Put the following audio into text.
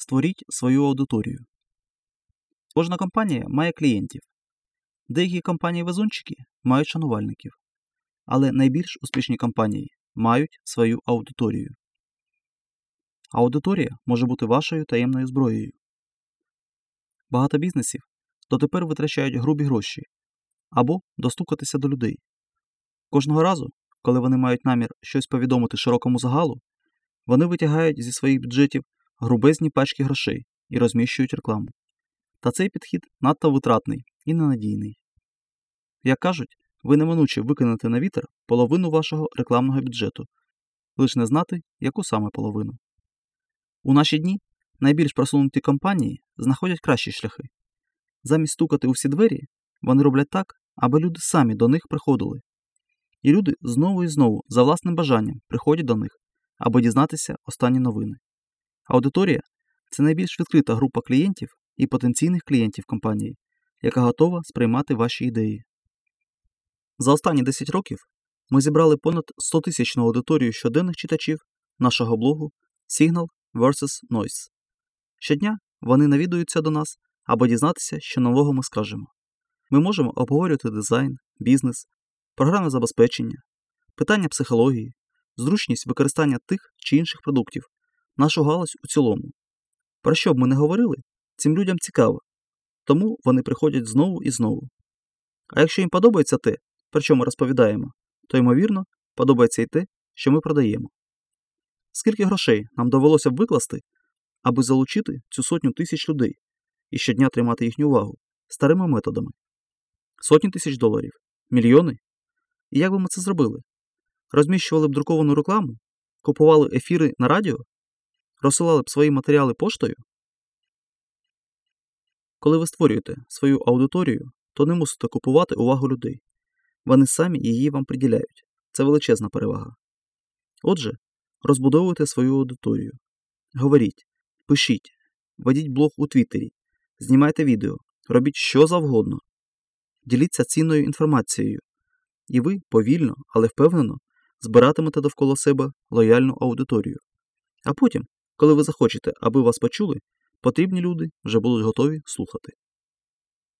Створіть свою аудиторію. Кожна компанія має клієнтів. Деякі компанії-везунчики мають шанувальників, але найбільш успішні компанії мають свою аудиторію. Аудиторія може бути вашою таємною зброєю. Багато бізнесів дотепер витрачають грубі гроші або достукатися до людей. Кожного разу, коли вони мають намір щось повідомити широкому загалу, вони витягають зі своїх бюджетів грубезні пачки грошей і розміщують рекламу. Та цей підхід надто витратний і ненадійний. Як кажуть, ви неминуче викинете на вітер половину вашого рекламного бюджету, лиш не знати, яку саме половину. У наші дні найбільш просунуті компанії знаходять кращі шляхи. Замість стукати у всі двері, вони роблять так, аби люди самі до них приходили. І люди знову і знову за власним бажанням приходять до них, аби дізнатися останні новини. Аудиторія це найбільш відкрита група клієнтів і потенційних клієнтів компанії, яка готова сприймати ваші ідеї. За останні 10 років ми зібрали понад 100 тисячну аудиторію щоденних читачів нашого блогу Signal vs. Noise. Щодня вони навідуються до нас, аби дізнатися, що нового ми скажемо. Ми можемо обговорювати дизайн, бізнес, програмне забезпечення, питання психології, зручність використання тих чи інших продуктів, нашу галузь у цілому. Про що б ми не говорили, цим людям цікаво, тому вони приходять знову і знову. А якщо їм подобається те, про що ми розповідаємо, то, ймовірно, подобається і те, що ми продаємо. Скільки грошей нам довелося б викласти, аби залучити цю сотню тисяч людей і щодня тримати їхню увагу старими методами? Сотні тисяч доларів, мільйони? І як би ми це зробили? Розміщували б друковану рекламу, купували ефіри на радіо, розсилали б свої матеріали поштою? Коли ви створюєте свою аудиторію, то не мусите купувати увагу людей. Вони самі її вам приділяють. Це величезна перевага. Отже, розбудовуйте свою аудиторію. Говоріть, пишіть, ведіть блог у Твіттері, знімайте відео, робіть що завгодно. Діліться цінною інформацією, і ви повільно, але впевнено збиратимете довкола себе лояльну аудиторію. А потім, коли ви захочете, аби вас почули, потрібні люди вже будуть готові слухати.